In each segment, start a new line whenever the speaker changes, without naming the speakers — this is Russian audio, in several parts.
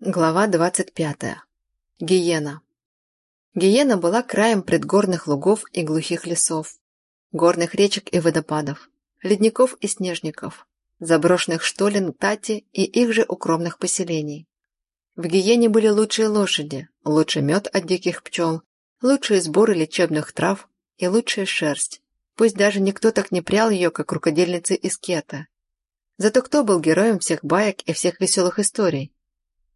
Глава 25. Гиена. Гиена была краем предгорных лугов и глухих лесов, горных речек и водопадов, ледников и снежников, заброшенных штолен Тати и их же укромных поселений. В Гиене были лучшие лошади, лучший мед от диких пчел, лучшие сборы лечебных трав и лучшая шерсть. Пусть даже никто так не прял ее, как рукодельницы из Кета. Зато кто был героем всех баек и всех веселых историй?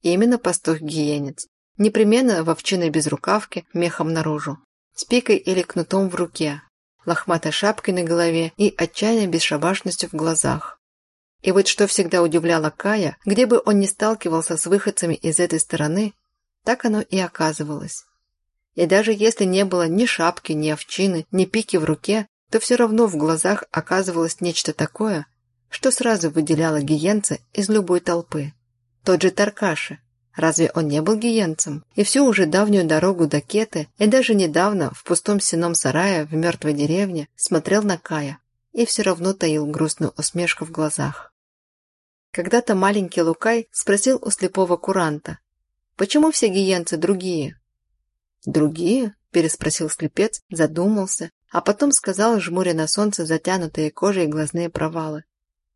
Именно пастух-гиенец. Непременно в овчиной безрукавке, мехом наружу. С пикой или кнутом в руке. Лохматой шапкой на голове и отчаянной бесшабашностью в глазах. И вот что всегда удивляло Кая, где бы он ни сталкивался с выходцами из этой стороны, так оно и оказывалось. И даже если не было ни шапки, ни овчины, ни пики в руке, то все равно в глазах оказывалось нечто такое, что сразу выделяло гиенца из любой толпы. Тот же Таркаши. Разве он не был гиенцем? И всю уже давнюю дорогу до Кеты, и даже недавно в пустом сеном сарае в мертвой деревне смотрел на Кая и все равно таил грустную усмешку в глазах. Когда-то маленький Лукай спросил у слепого куранта, «Почему все гиенцы другие?» «Другие?» – переспросил слепец, задумался, а потом сказал, жмуря на солнце затянутые кожей глазные провалы.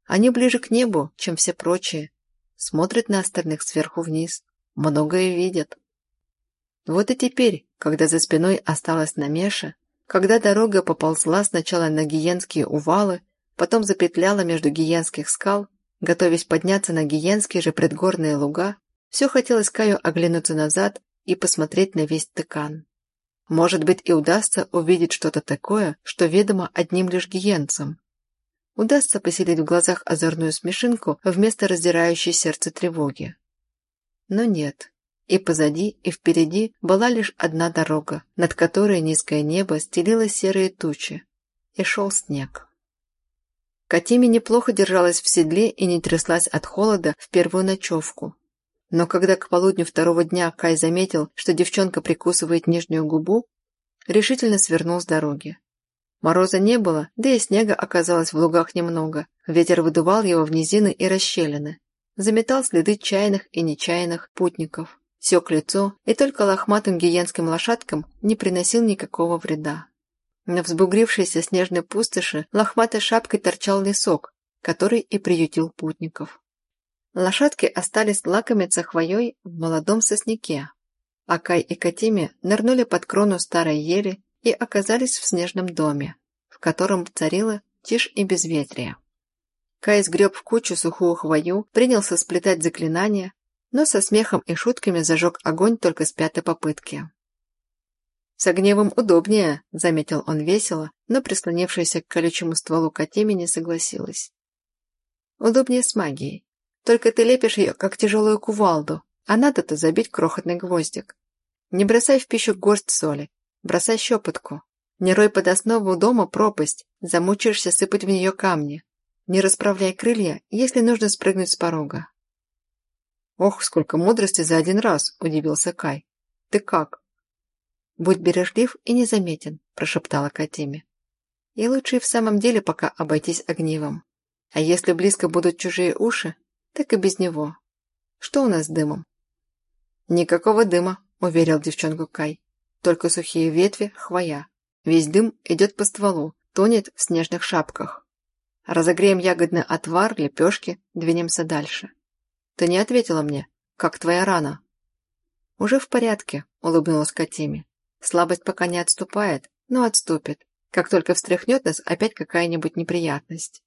«Они ближе к небу, чем все прочие, смотрит на остальных сверху вниз, многое видит. Вот и теперь, когда за спиной осталась намеша, когда дорога поползла сначала на гиенские увалы, потом запетляла между гиенских скал, готовясь подняться на гиенские же предгорные луга, все хотелось Каю оглянуться назад и посмотреть на весь тыкан. Может быть, и удастся увидеть что-то такое, что ведомо одним лишь гиенцам, удастся поселить в глазах озорную смешинку вместо раздирающей сердце тревоги. Но нет. И позади, и впереди была лишь одна дорога, над которой низкое небо стелило серые тучи. И шел снег. Катиме неплохо держалась в седле и не тряслась от холода в первую ночевку. Но когда к полудню второго дня Кай заметил, что девчонка прикусывает нижнюю губу, решительно свернул с дороги. Мороза не было, да и снега оказалось в лугах немного. Ветер выдувал его в низины и расщелины. Заметал следы чайных и нечаянных путников. Сек лицо и только лохматым гиенским лошадкам не приносил никакого вреда. На взбугрившейся снежной пустоши лохматой шапкой торчал лесок, который и приютил путников. Лошадки остались лакомиться хвоей в молодом сосняке. Акай и Катиме нырнули под крону старой ели и оказались в снежном доме, в котором царила тишь и безветрие. Кай сгреб в кучу сухую хвою, принялся сплетать заклинания, но со смехом и шутками зажег огонь только с пятой попытки. «С огневым удобнее», — заметил он весело, но прислонившаяся к колючему стволу Катеми не согласилась. «Удобнее с магией. Только ты лепишь ее, как тяжелую кувалду, а надо-то забить крохотный гвоздик. Не бросай в пищу горсть соли, Бросай щепотку. Не рой под основу дома пропасть, замучаешься сыпать в нее камни. Не расправляй крылья, если нужно спрыгнуть с порога. «Ох, сколько мудрости за один раз!» – удивился Кай. «Ты как?» «Будь бережлив и незаметен», – прошептала Катиме. «И лучше и в самом деле пока обойтись огнивом. А если близко будут чужие уши, так и без него. Что у нас с дымом?» «Никакого дыма», – уверил девчонку Кай. Только сухие ветви, хвоя. Весь дым идет по стволу, тонет в снежных шапках. Разогреем ягодный отвар, лепешки, двинемся дальше. Ты не ответила мне. Как твоя рана? Уже в порядке, улыбнулась Катиме. Слабость пока не отступает, но отступит. Как только встряхнет нас опять какая-нибудь неприятность.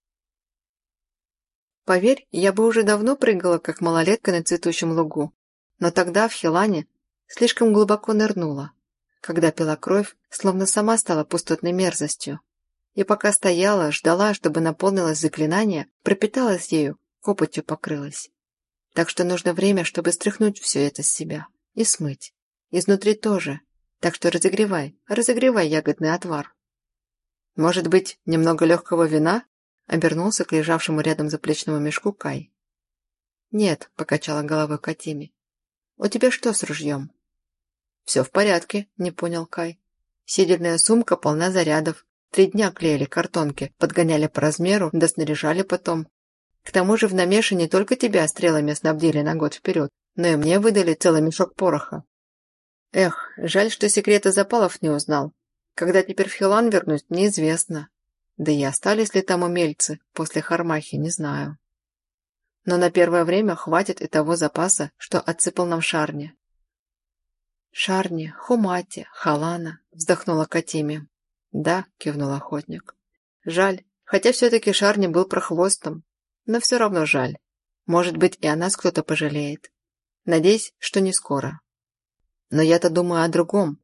Поверь, я бы уже давно прыгала, как малолетка на цветущем лугу. Но тогда в Хилане слишком глубоко нырнула. Когда пила кровь, словно сама стала пустотной мерзостью. И пока стояла, ждала, чтобы наполнилось заклинание, пропиталась ею, копотью покрылась. Так что нужно время, чтобы стряхнуть все это с себя. И смыть. Изнутри тоже. Так что разогревай, разогревай ягодный отвар. Может быть, немного легкого вина? Обернулся к лежавшему рядом заплечному мешку Кай. «Нет», — покачала головой Катиме. «У тебя что с ружьем?» «Все в порядке», — не понял Кай. Сидельная сумка полна зарядов. Три дня клеили картонки, подгоняли по размеру, да снаряжали потом. К тому же в намеше не только тебя стрелами снабдили на год вперед, но и мне выдали целый мешок пороха. Эх, жаль, что секреты запалов не узнал. Когда теперь в Хилан вернусь, неизвестно. Да и остались ли там умельцы после Хармахи, не знаю. Но на первое время хватит и того запаса, что отсыпал нам Шарни. «Шарни, Хумати, Халана», — вздохнула Катими. «Да», — кивнул охотник. «Жаль, хотя все-таки Шарни был прохвостом. Но все равно жаль. Может быть, и о нас кто-то пожалеет. Надеюсь, что не скоро. Но я-то думаю о другом.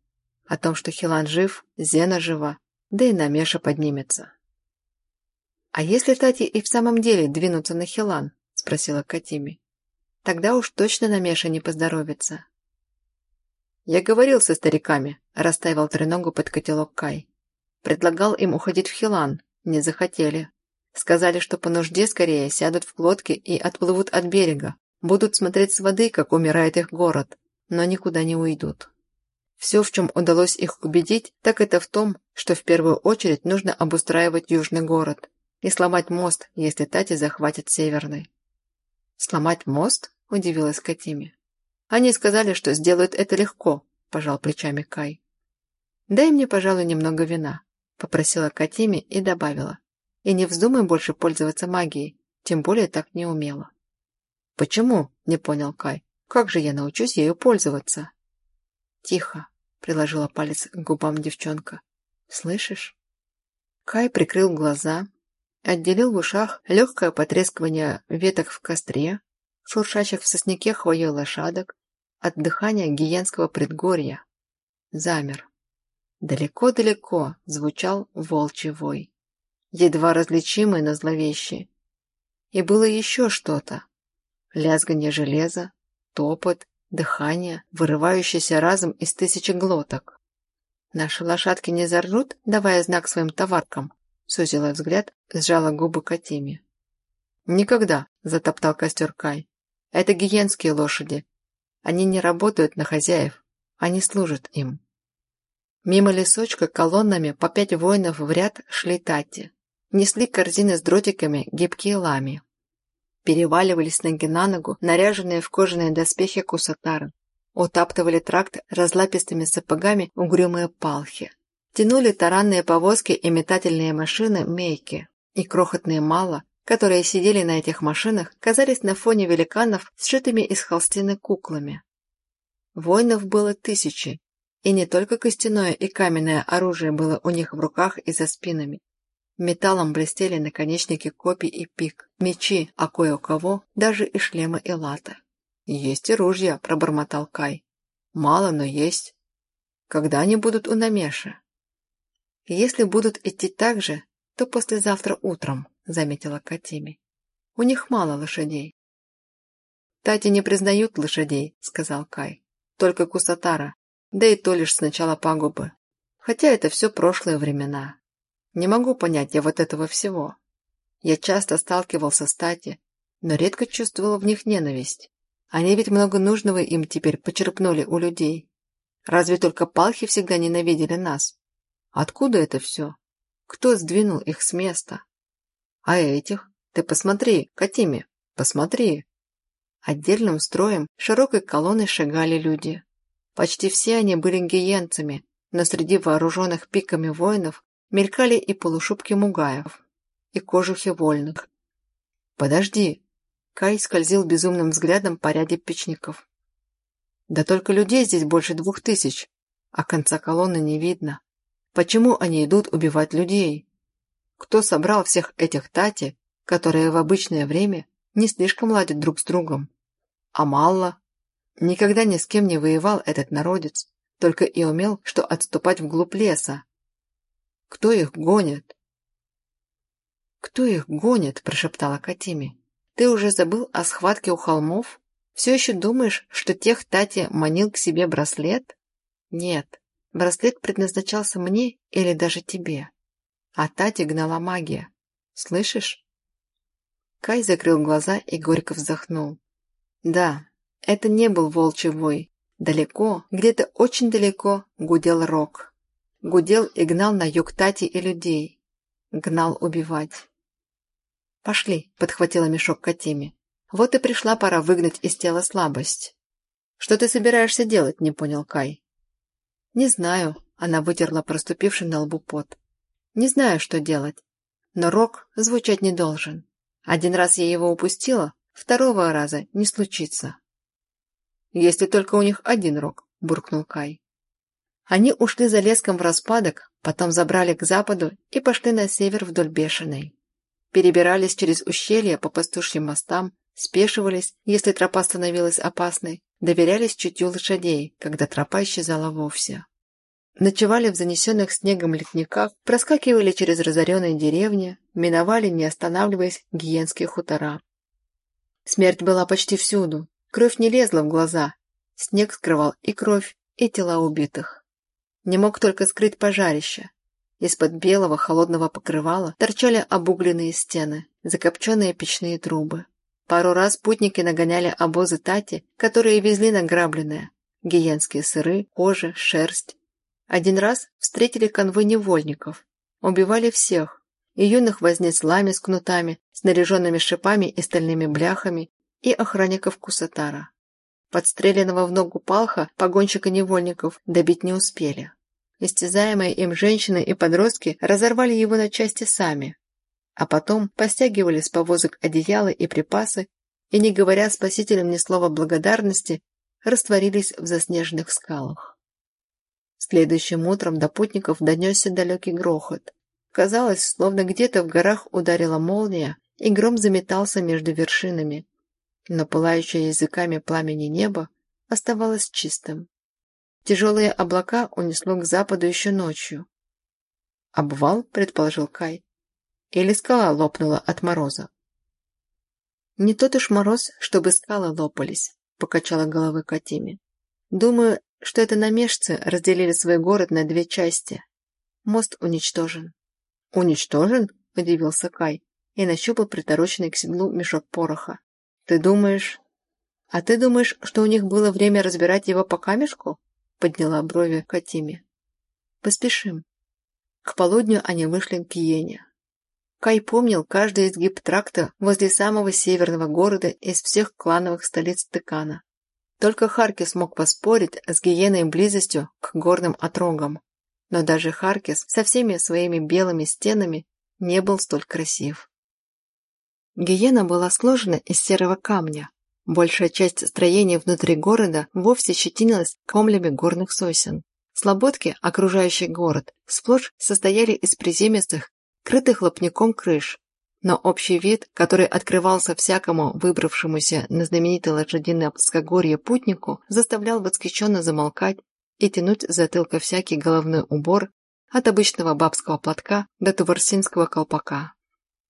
О том, что Хилан жив, Зена жива, да и Намеша поднимется». «А если Тати и в самом деле двинуться на Хилан?» — спросила Катими. «Тогда уж точно Намеша не поздоровится». «Я говорил со стариками», – растаивал треногу под котелок Кай. «Предлагал им уходить в Хилан. Не захотели. Сказали, что по нужде скорее сядут в лодки и отплывут от берега. Будут смотреть с воды, как умирает их город, но никуда не уйдут. Все, в чем удалось их убедить, так это в том, что в первую очередь нужно обустраивать южный город и сломать мост, если Тати захватит северный». «Сломать мост?» – удивилась Катиме. Они сказали, что сделают это легко, пожал плечами Кай. Дай мне, пожалуй, немного вина, попросила Катими и добавила. И не вздумай больше пользоваться магией, тем более так не умела. Почему? не понял Кай. Как же я научусь ею пользоваться? Тихо, приложила палец к губам девчонка. Слышишь? Кай прикрыл глаза, отделил в ушах легкое потрескивание веток в костре, шуршащих в сосняке хвоей лошадок, от дыхания гиенского предгорья. Замер. Далеко-далеко звучал волчий вой, едва различимый, но зловещий. И было еще что-то. Лязганье железа, топот, дыхание, вырывающееся разом из тысячи глоток. Наши лошадки не заржут, давая знак своим товаркам, сузила взгляд, сжала губы Катиме. «Никогда!» – затоптал костер Кай. Это гиенские лошади. Они не работают на хозяев, они служат им. Мимо лесочка колоннами по пять воинов в ряд шли тати. Несли корзины с дротиками гибкие лами. Переваливались ноги на ногу, наряженные в кожаные доспехи кусатары. Утаптывали тракт разлапистыми сапогами угрюмые палхи. Тянули таранные повозки и метательные машины мейки. И крохотные мало которые сидели на этих машинах, казались на фоне великанов сшитыми из холстины куклами. Воинов было тысячи, и не только костяное и каменное оружие было у них в руках и за спинами. Металлом блестели наконечники копий и пик, мечи, а кое у кого даже и шлемы и лата. «Есть и ружья», — пробормотал Кай. «Мало, но есть. Когда они будут у Намеши?» «Если будут идти так же, то послезавтра утром», — заметила Катими. «У них мало лошадей». «Тати не признают лошадей», — сказал Кай. «Только Кусатара, да и то лишь с начала пагубы. Хотя это все прошлые времена. Не могу понять я вот этого всего. Я часто сталкивался с Тати, но редко чувствовал в них ненависть. Они ведь много нужного им теперь почерпнули у людей. Разве только палхи всегда ненавидели нас? Откуда это все? Кто сдвинул их с места? А этих? Ты посмотри, Катиме, посмотри. Отдельным строем, широкой колонной шагали люди. Почти все они были гиенцами, но среди вооруженных пиками воинов мелькали и полушубки мугаев, и кожухи вольных. «Подожди!» Кай скользил безумным взглядом по ряде печников. «Да только людей здесь больше двух тысяч, а конца колонны не видно. Почему они идут убивать людей?» Кто собрал всех этих тати, которые в обычное время не слишком ладят друг с другом? А Малла? Никогда ни с кем не воевал этот народец, только и умел, что отступать вглубь леса. Кто их гонит? «Кто их гонит?» – прошептала Катими. «Ты уже забыл о схватке у холмов? Все еще думаешь, что тех Тати манил к себе браслет? Нет, браслет предназначался мне или даже тебе. А Тати гнала магия. Слышишь? Кай закрыл глаза и горько вздохнул. Да, это не был волчий вой. Далеко, где-то очень далеко, гудел рок. Гудел и гнал на юг Тати и людей. Гнал убивать. «Пошли», — подхватила мешок Катиме. «Вот и пришла пора выгнать из тела слабость. «Что ты собираешься делать?» – не понял Кай. «Не знаю», – она вытерла проступивший на лбу пот. «Не знаю, что делать. Но рок звучать не должен. Один раз я его упустила, второго раза не случится». «Если только у них один рок», – буркнул Кай. Они ушли за леском в распадок, потом забрали к западу и пошли на север вдоль Бешеной. Перебирались через ущелья по пастушьим мостам, спешивались, если тропа становилась опасной, доверялись чутью лошадей, когда тропа исчезала вовсе. Ночевали в занесенных снегом летниках, проскакивали через разоренные деревни, миновали, не останавливаясь, гиенские хутора. Смерть была почти всюду, кровь не лезла в глаза, снег скрывал и кровь, и тела убитых. Не мог только скрыть пожарище. Из-под белого холодного покрывала торчали обугленные стены, закопченные печные трубы. Пару раз путники нагоняли обозы тати, которые везли награбленное. Гиенские сыры, кожа, шерсть. Один раз встретили конвой невольников. Убивали всех. И юных возниц лами с кнутами, снаряженными шипами и стальными бляхами, и охранников Кусатара. Подстреленного в ногу палха погонщика невольников добить не успели. Истязаемые им женщины и подростки разорвали его на части сами, а потом постягивали с повозок одеяла и припасы и, не говоря спасителям ни слова благодарности, растворились в заснеженных скалах. Следующим утром до путников донесся далекий грохот. Казалось, словно где-то в горах ударила молния, и гром заметался между вершинами, но пылающее языками пламени небо оставалось чистым. Тяжелые облака унесло к западу еще ночью. «Обвал?» – предположил Кай. «Или скала лопнула от мороза?» «Не тот уж мороз, чтобы скалы лопались», – покачала головой Катиме. «Думаю, что это намешцы разделили свой город на две части. Мост уничтожен». «Уничтожен?» – удивился Кай и нащупал притороченный к седлу мешок пороха. «Ты думаешь...» «А ты думаешь, что у них было время разбирать его по камешку?» подняла брови Катиме. «Поспешим». К полудню они вышли к Иене. Кай помнил каждый изгиб тракта возле самого северного города из всех клановых столиц Тыкана. Только Харкис смог поспорить с гиеной близостью к горным отрогам. Но даже Харкис со всеми своими белыми стенами не был столь красив. Гиена была сложена из серого камня. Большая часть строения внутри города вовсе щетинилась комлями горных сосен. Слободки, окружающие город, сплошь состояли из приземистых, крытых лопняком крыш. Но общий вид, который открывался всякому выбравшемуся на знаменитое лошадиное плоскогорье путнику, заставлял восхищенно замолкать и тянуть затылка всякий головной убор от обычного бабского платка до туварсинского колпака.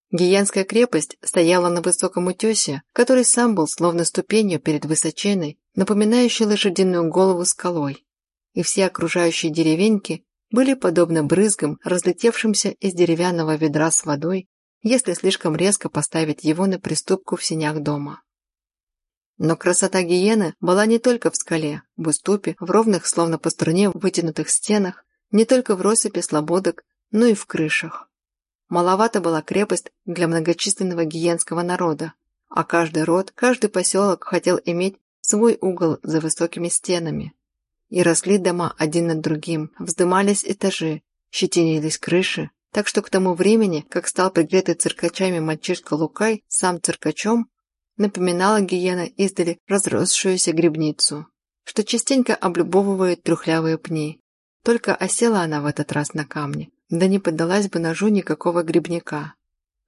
Гиянская крепость стояла на высоком утесе, который сам был словно ступенью перед высоченной, напоминающей лошадиную голову скалой. И все окружающие деревеньки были подобны брызгам, разлетевшимся из деревянного ведра с водой, если слишком резко поставить его на приступку в сенях дома. Но красота гиены была не только в скале, в уступе, в ровных, словно по струне, вытянутых стенах, не только в россыпи слободок, но и в крышах. Маловато была крепость для многочисленного гиенского народа, а каждый род, каждый поселок хотел иметь свой угол за высокими стенами. И росли дома один над другим, вздымались этажи, щетинились крыши, так что к тому времени, как стал пригретый циркачами мальчишка Лукай сам циркачом, напоминала гиена издали разросшуюся грибницу, что частенько облюбовывают трухлявые пни. Только осела она в этот раз на камне, да не поддалась бы ножу никакого грибника.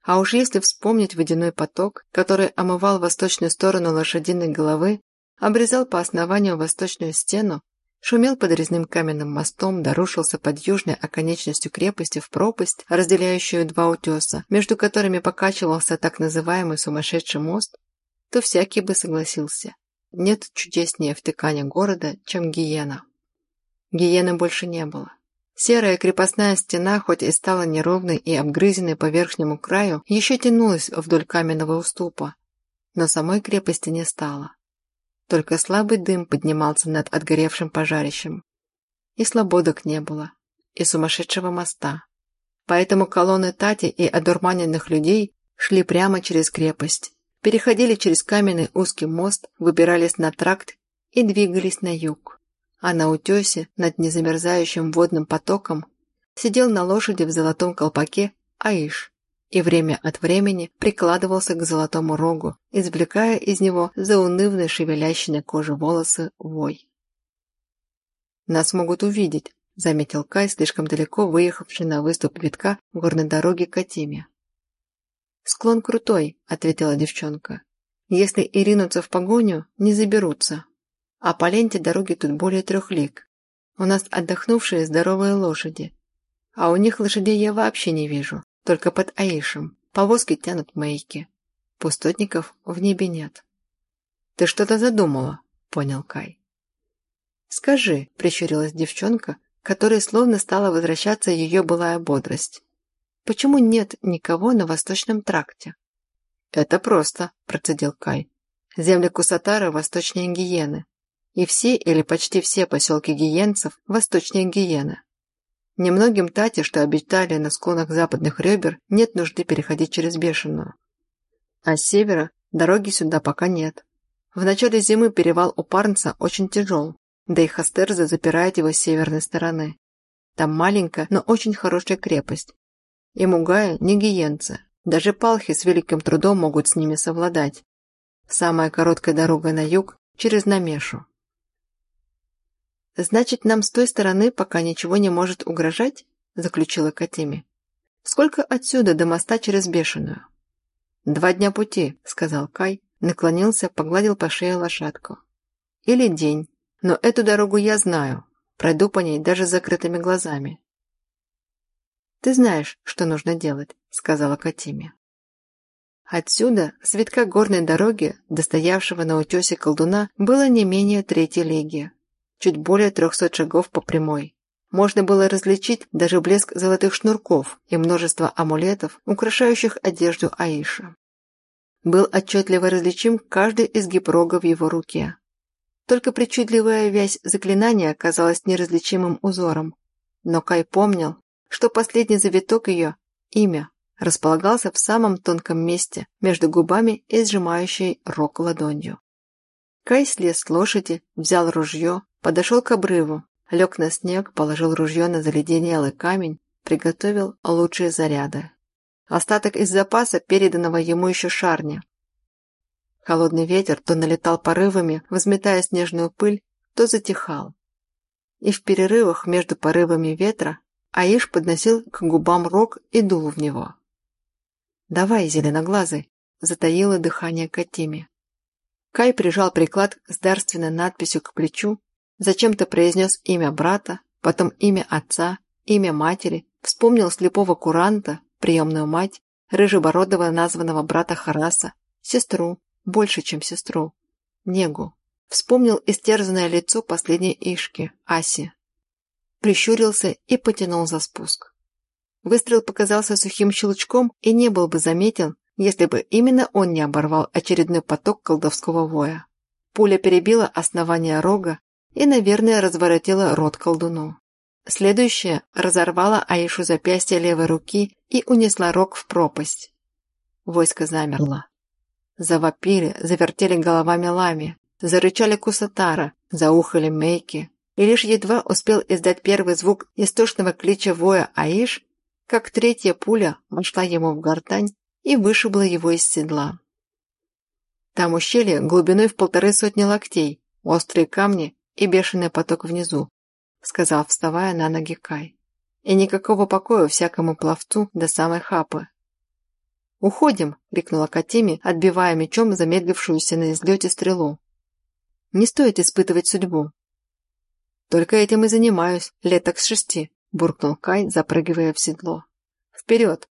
А уж если вспомнить водяной поток, который омывал восточную сторону лошадиной головы, обрезал по основанию восточную стену, шумел под резным каменным мостом, дорушился под южной оконечностью крепости в пропасть, разделяющую два утеса, между которыми покачивался так называемый сумасшедший мост, то всякий бы согласился. Нет чудеснее в тыкане города, чем гиена. Гиены больше не было. Серая крепостная стена, хоть и стала неровной и обгрызенной по верхнему краю, еще тянулась вдоль каменного уступа, но самой крепости не стало. Только слабый дым поднимался над отгоревшим пожарищем. И слободок не было, и сумасшедшего моста. Поэтому колонны Тати и одурманенных людей шли прямо через крепость, переходили через каменный узкий мост, выбирались на тракт и двигались на юг. А на утесе, над незамерзающим водным потоком, сидел на лошади в золотом колпаке Аиш и время от времени прикладывался к золотому рогу, извлекая из него заунывно шевелящие на коже волосы вой. «Нас могут увидеть», — заметил Кай, слишком далеко выехавший на выступ витка горной дороги к Атиме. «Склон крутой», — ответила девчонка. «Если и ринутся в погоню, не заберутся. А по ленте дороги тут более трех лиг. У нас отдохнувшие здоровые лошади. А у них лошадей я вообще не вижу, только под Аишем. Повозки тянут маяки. Пустотников в небе нет». «Ты что-то задумала?» — понял Кай. «Скажи», — прищурилась девчонка, которой словно стала возвращаться ее былая бодрость. Почему нет никого на Восточном тракте? Это просто, процедил Кай. Земли Кусатара восточнее Гиены. И все или почти все поселки гиенцев восточнее Гиены. Немногим тати, что обитали на склонах западных ребер, нет нужды переходить через Бешеную. А с севера дороги сюда пока нет. В начале зимы перевал у Парнца очень тяжел, да и Хастерза запирает его с северной стороны. Там маленькая, но очень хорошая крепость, и Мугая не гиенцы. Даже палхи с великим трудом могут с ними совладать. Самая короткая дорога на юг – через Намешу. «Значит, нам с той стороны пока ничего не может угрожать?» – заключила Катими. «Сколько отсюда до моста через Бешеную?» «Два дня пути», – сказал Кай, наклонился, погладил по шее лошадку. «Или день, но эту дорогу я знаю, пройду по ней даже с закрытыми глазами. «Ты знаешь, что нужно делать», — сказала Катиме. Отсюда, с витка горной дороги, достоявшего на утесе колдуна, было не менее третьей лиги. Чуть более трехсот шагов по прямой. Можно было различить даже блеск золотых шнурков и множество амулетов, украшающих одежду Аиша. Был отчетливо различим каждый изгиб рога в его руке. Только причудливая вязь заклинания казалась неразличимым узором. Но Кай помнил, что последний завиток ее, имя, располагался в самом тонком месте между губами и сжимающей рог ладонью. Кай слез с лошади, взял ружье, подошел к обрыву, лег на снег, положил ружье на заледенелый камень, приготовил лучшие заряды. Остаток из запаса, переданного ему еще шарня. Холодный ветер то налетал порывами, взметая снежную пыль, то затихал. И в перерывах между порывами ветра Аиш подносил к губам рог и дул в него. «Давай, зеленоглазый!» – затаило дыхание Катиме. Кай прижал приклад с дарственной надписью к плечу, зачем-то произнес имя брата, потом имя отца, имя матери, вспомнил слепого куранта, приемную мать, рыжебородого названного брата Хараса, сестру, больше, чем сестру, Негу. Вспомнил истерзанное лицо последней Ишки, Аси, прищурился и потянул за спуск. Выстрел показался сухим щелчком и не был бы заметен, если бы именно он не оборвал очередной поток колдовского воя. Пуля перебила основание рога и, наверное, разворотила рот колдуну. Следующая разорвала Аишу запястье левой руки и унесла рог в пропасть. Войско замерло. Завопили, завертели головами лами, зарычали кусатара, заухали мейки, и лишь едва успел издать первый звук истошного клича воя Аиш, как третья пуля вошла ему в гортань и вышибла его из седла. Там ущелье глубиной в полторы сотни локтей, острые камни и бешеный поток внизу, сказал, вставая на ноги Кай. И никакого покоя всякому пловцу до самой хапы. «Уходим!» — крикнула Катиме, отбивая мечом замедлившуюся на излете стрелу. «Не стоит испытывать судьбу. «Только этим и занимаюсь, лет так с шести», – буркнул Кай, запрыгивая в седло. «Вперед!»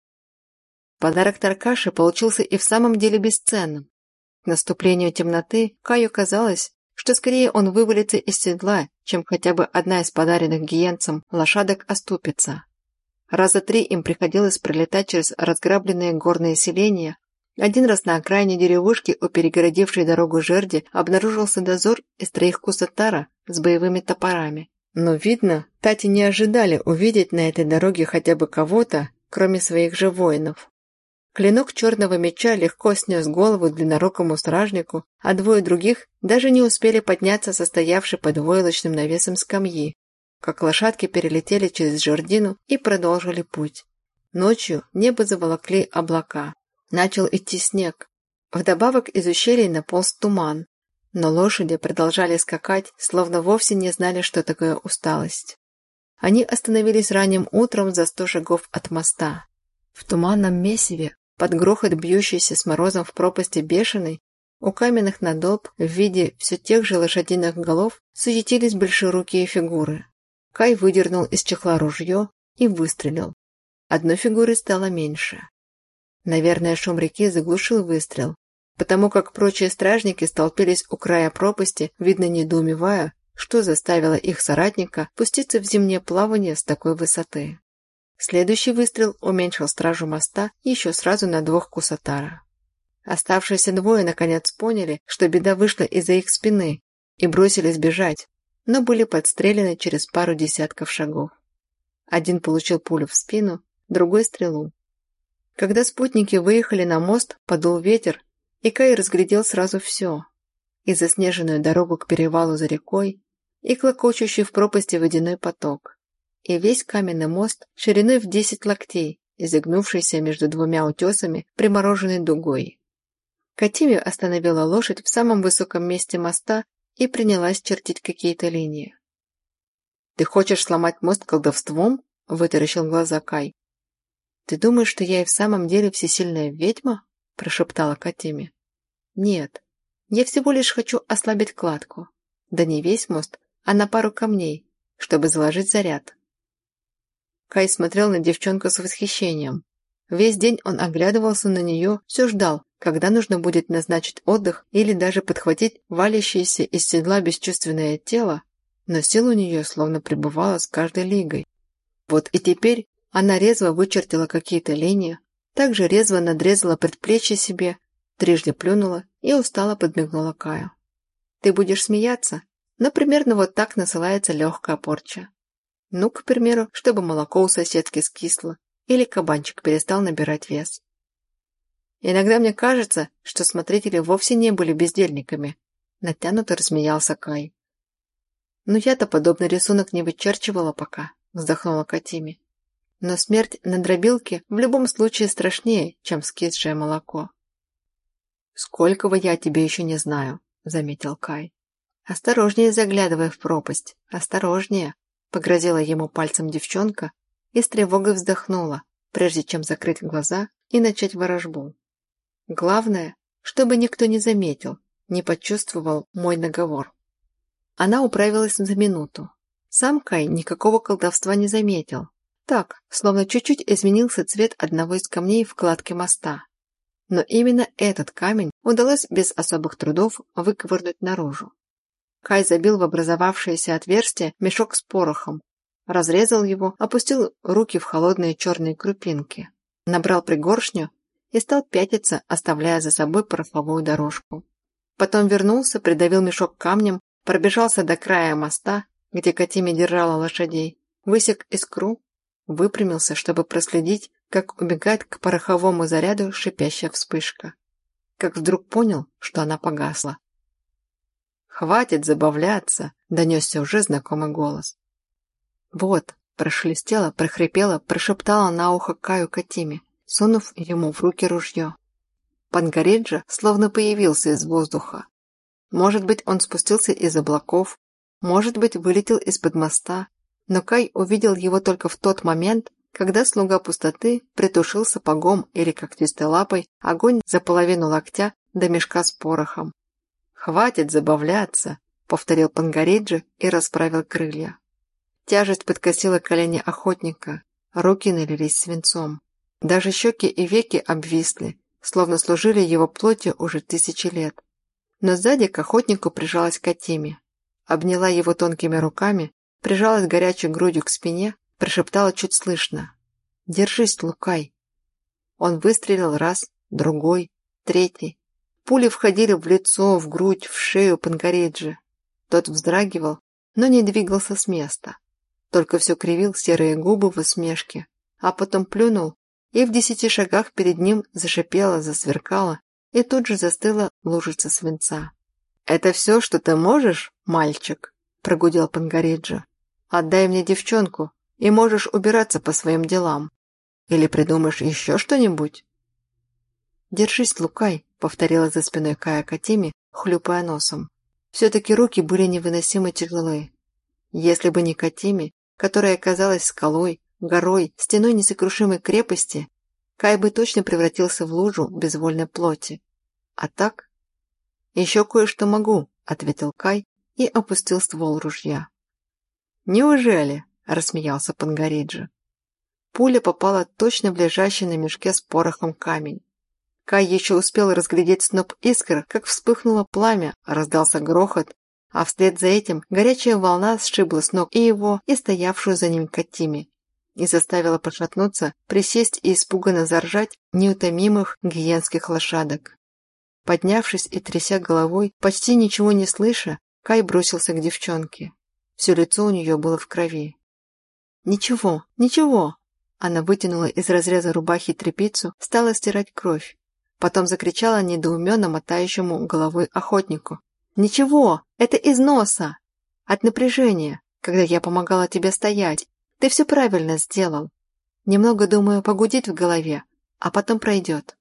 Подарок Таркаши получился и в самом деле бесценным. К наступлению темноты Каю казалось, что скорее он вывалится из седла, чем хотя бы одна из подаренных гиенцам лошадок оступится. Раза три им приходилось пролетать через разграбленные горные селения, один раз на окраине деревушки у перегородившей дорогу жерди обнаружился дозор из троих кусатара с боевыми топорами. Но, видно, Тати не ожидали увидеть на этой дороге хотя бы кого-то, кроме своих же воинов. Клинок черного меча легко снес голову длиннорукому стражнику, а двое других даже не успели подняться состоявшей под войлочным навесом скамьи, как лошадки перелетели через жердину и продолжили путь. Ночью небо заволокли облака. Начал идти снег. Вдобавок из ущелий наполз туман. Но лошади продолжали скакать, словно вовсе не знали, что такое усталость. Они остановились ранним утром за сто шагов от моста. В туманном месиве, под грохот бьющейся с морозом в пропасти бешеной, у каменных надолб в виде все тех же лошадиных голов суетились большерукие фигуры. Кай выдернул из чехла ружье и выстрелил. Одной фигуры стало меньше. Наверное, шум реки заглушил выстрел, потому как прочие стражники столпились у края пропасти, видно недоумевая, что заставило их соратника пуститься в зимнее плавание с такой высоты. Следующий выстрел уменьшил стражу моста еще сразу на двух кусатара. Оставшиеся двое наконец поняли, что беда вышла из-за их спины, и бросились бежать, но были подстрелены через пару десятков шагов. Один получил пулю в спину, другой – стрелу. Когда спутники выехали на мост, подул ветер, и Кай разглядел сразу все. И заснеженную дорогу к перевалу за рекой, и клокочущий в пропасти водяной поток, и весь каменный мост шириной в десять локтей, изогнувшийся между двумя утесами, примороженной дугой. Катими остановила лошадь в самом высоком месте моста и принялась чертить какие-то линии. «Ты хочешь сломать мост колдовством?» – вытаращил глаза Кай. «Ты думаешь, что я и в самом деле всесильная ведьма?» – прошептала Катими. «Нет, я всего лишь хочу ослабить кладку. Да не весь мост, а на пару камней, чтобы заложить заряд». Кай смотрел на девчонку с восхищением. Весь день он оглядывался на нее, все ждал, когда нужно будет назначить отдых или даже подхватить валящееся из седла бесчувственное тело, но сил у нее словно пребывала с каждой лигой. Вот и теперь она резво вычертила какие-то линии, также резво надрезала предплечье себе, трижды плюнула и устало подмигнула Каю. «Ты будешь смеяться, но примерно вот так насылается легкая порча. Ну, к примеру, чтобы молоко у соседки скисло, или кабанчик перестал набирать вес. Иногда мне кажется, что смотрители вовсе не были бездельниками», натянуто рассмеялся Кай. «Но я-то подобный рисунок не вычерчивала пока», вздохнула Катими. Но смерть на дробилке в любом случае страшнее, чем скисшее молоко. «Сколького я тебе еще не знаю», — заметил Кай. «Осторожнее заглядывай в пропасть, осторожнее», — погрозила ему пальцем девчонка и с тревогой вздохнула, прежде чем закрыть глаза и начать ворожбу. «Главное, чтобы никто не заметил, не почувствовал мой наговор». Она управилась за минуту. Сам Кай никакого колдовства не заметил, так, словно чуть-чуть изменился цвет одного из камней в кладке моста. Но именно этот камень удалось без особых трудов выковырнуть наружу. Кай забил в образовавшееся отверстие мешок с порохом, разрезал его, опустил руки в холодные черные крупинки, набрал пригоршню и стал пятиться, оставляя за собой пороховую дорожку. Потом вернулся, придавил мешок камнем, пробежался до края моста, где Катиме держала лошадей, высек искру выпрямился, чтобы проследить, как убегает к пороховому заряду шипящая вспышка. Как вдруг понял, что она погасла. «Хватит забавляться!» – донесся уже знакомый голос. «Вот!» – прошелестела, прохрипела, прошептала на ухо Каю Катиме, сунув ему в руки ружье. Пангареджа словно появился из воздуха. Может быть, он спустился из облаков, может быть, вылетел из-под моста, но Кай увидел его только в тот момент, когда слуга пустоты притушил сапогом или когтистой лапой огонь за половину локтя до мешка с порохом. «Хватит забавляться!» — повторил Пангариджи и расправил крылья. Тяжесть подкосила колени охотника, руки налились свинцом. Даже щеки и веки обвисли, словно служили его плотью уже тысячи лет. Но сзади к охотнику прижалась Катиме, обняла его тонкими руками прижалась горячей грудью к спине, прошептала чуть слышно. «Держись, Лукай!» Он выстрелил раз, другой, третий. Пули входили в лицо, в грудь, в шею Пангареджи. Тот вздрагивал, но не двигался с места. Только все кривил серые губы в усмешке, а потом плюнул и в десяти шагах перед ним зашипела, засверкала, и тут же застыла лужица свинца. «Это все, что ты можешь, мальчик?» – прогудел Пангариджа. «Отдай мне девчонку, и можешь убираться по своим делам. Или придумаешь еще что-нибудь?» «Держись, Лукай», — повторила за спиной Кая Катими, хлюпая носом. Все-таки руки были невыносимо тяжелые. Если бы не Катими, которая казалась скалой, горой, стеной несокрушимой крепости, Кай бы точно превратился в лужу безвольной плоти. А так? «Еще кое-что могу», — ответил Кай и опустил ствол ружья. «Неужели?» — рассмеялся Пангариджи. Пуля попала точно в лежащий на мешке с порохом камень. Кай еще успел разглядеть сноп искр, как вспыхнуло пламя, раздался грохот, а вслед за этим горячая волна сшибла с ног и его, и стоявшую за ним Катими, и заставила пошатнуться, присесть и испуганно заржать неутомимых гиенских лошадок. Поднявшись и тряся головой, почти ничего не слыша, Кай бросился к девчонке. Все лицо у нее было в крови. «Ничего, ничего!» Она вытянула из разреза рубахи тряпицу, стала стирать кровь. Потом закричала недоуменно мотающему головой охотнику. «Ничего, это из носа! От напряжения, когда я помогала тебе стоять. Ты все правильно сделал. Немного, думаю, погудит в голове, а потом пройдет».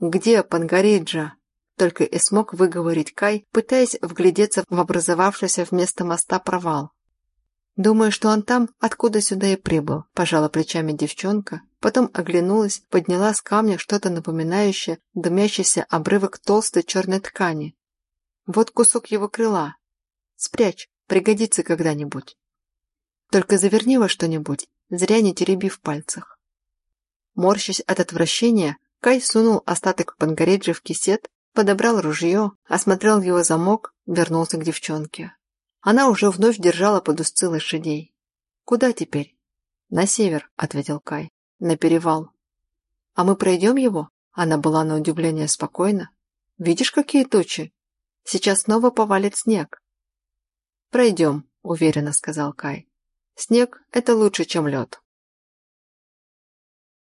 «Где Пангариджа?» Только и смог выговорить Кай, пытаясь вглядеться в образовавшийся вместо моста провал. «Думаю, что он там, откуда сюда и прибыл», – пожала плечами девчонка, потом оглянулась, подняла с камня что-то напоминающее дымящийся обрывок толстой черной ткани. «Вот кусок его крыла. Спрячь, пригодится когда-нибудь. Только заверни во что-нибудь, зря не тереби в пальцах». Морщась от отвращения, Кай сунул остаток пангареджи в кисет, подобрал ружье, осмотрел его замок, вернулся к девчонке. Она уже вновь держала под узцы лошадей. «Куда теперь?» «На север», — ответил Кай. «На перевал». «А мы пройдем его?» Она была на удивление спокойна. «Видишь, какие тучи? Сейчас снова повалит снег». «Пройдем», — уверенно сказал Кай. «Снег — это лучше, чем лед».